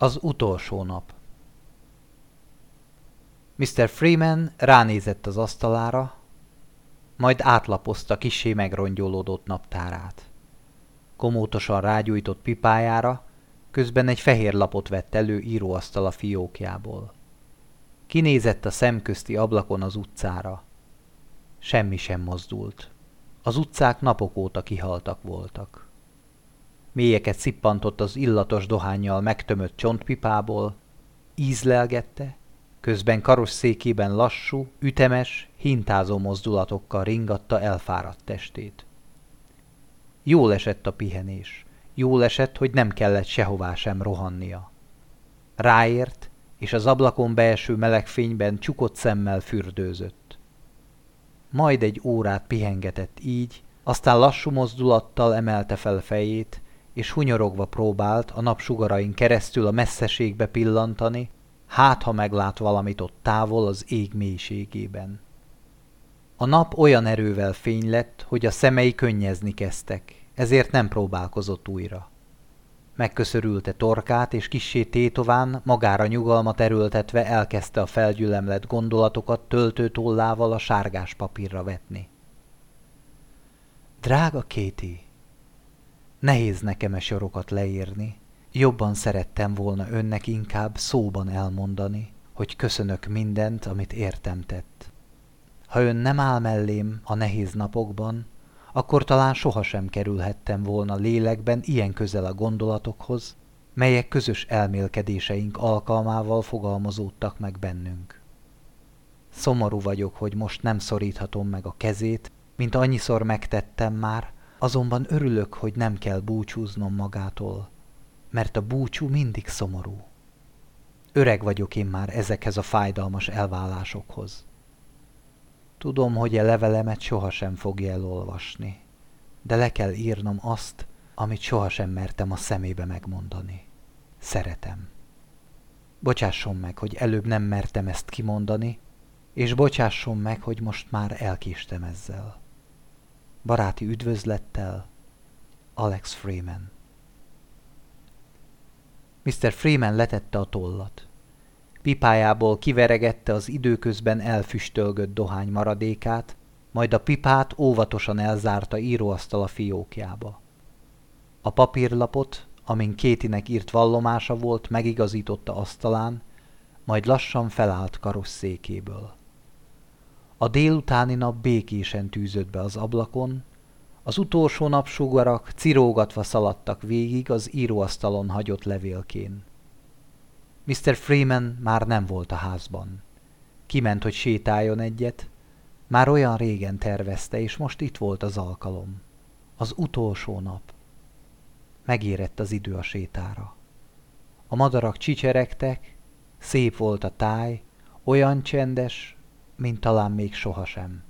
Az utolsó nap Mr. Freeman ránézett az asztalára, majd átlapozta kisé megrongyolódott naptárát. Komótosan rágyújtott pipájára, közben egy fehér lapot vett elő íróasztal a fiókjából. Kinézett a szemközti ablakon az utcára. Semmi sem mozdult. Az utcák napok óta kihaltak voltak. Mélyeket szippantott az illatos dohányjal megtömött csontpipából, ízlelgette, közben karosszékében lassú, ütemes, hintázó mozdulatokkal ringatta elfáradt testét. Jól esett a pihenés, jól esett, hogy nem kellett sehová sem rohannia. Ráért, és az ablakon beeső melegfényben csukott szemmel fürdőzött. Majd egy órát pihengetett így, aztán lassú mozdulattal emelte fel fejét, és hunyorogva próbált a napsugarain keresztül a messzeségbe pillantani, hát ha meglát valamit ott távol az ég mélységében. A nap olyan erővel fény lett, hogy a szemei könnyezni kezdtek, ezért nem próbálkozott újra. Megköszörülte torkát, és kissé tétován, magára nyugalmat erőltetve elkezdte a felgyülemlett gondolatokat töltőtollával a sárgás papírra vetni. Drága Kéti, nehéz nekem e sorokat leírni, Jobban szerettem volna önnek inkább szóban elmondani, hogy köszönök mindent, amit értem tett. Ha ön nem áll mellém a nehéz napokban, akkor talán sohasem kerülhettem volna lélekben ilyen közel a gondolatokhoz, melyek közös elmélkedéseink alkalmával fogalmazódtak meg bennünk. Szomorú vagyok, hogy most nem szoríthatom meg a kezét, mint annyiszor megtettem már, azonban örülök, hogy nem kell búcsúznom magától, mert a búcsú mindig szomorú. Öreg vagyok én már ezekhez a fájdalmas elválásokhoz. Tudom, hogy a levelemet sohasem fogja elolvasni, de le kell írnom azt, amit sohasem mertem a szemébe megmondani. Szeretem. Bocsásson meg, hogy előbb nem mertem ezt kimondani, és bocsásson meg, hogy most már elkéstem ezzel. Baráti üdvözlettel, Alex Freeman Mr. Freeman letette a tollat. Pipájából kiveregette az időközben elfüstölgött dohány maradékát, majd a pipát óvatosan elzárta íróasztal a fiókjába. A papírlapot, amin Kétinek írt vallomása volt, megigazította asztalán, majd lassan felállt karosszékéből. A délutáni nap békésen tűzött be az ablakon, az utolsó napsugarak cirógatva szaladtak végig az íróasztalon hagyott levélkén. Mr. Freeman már nem volt a házban. Kiment, hogy sétáljon egyet. Már olyan régen tervezte, és most itt volt az alkalom. Az utolsó nap. Megérett az idő a sétára. A madarak csicseregtek, szép volt a táj, olyan csendes, mint talán még sohasem.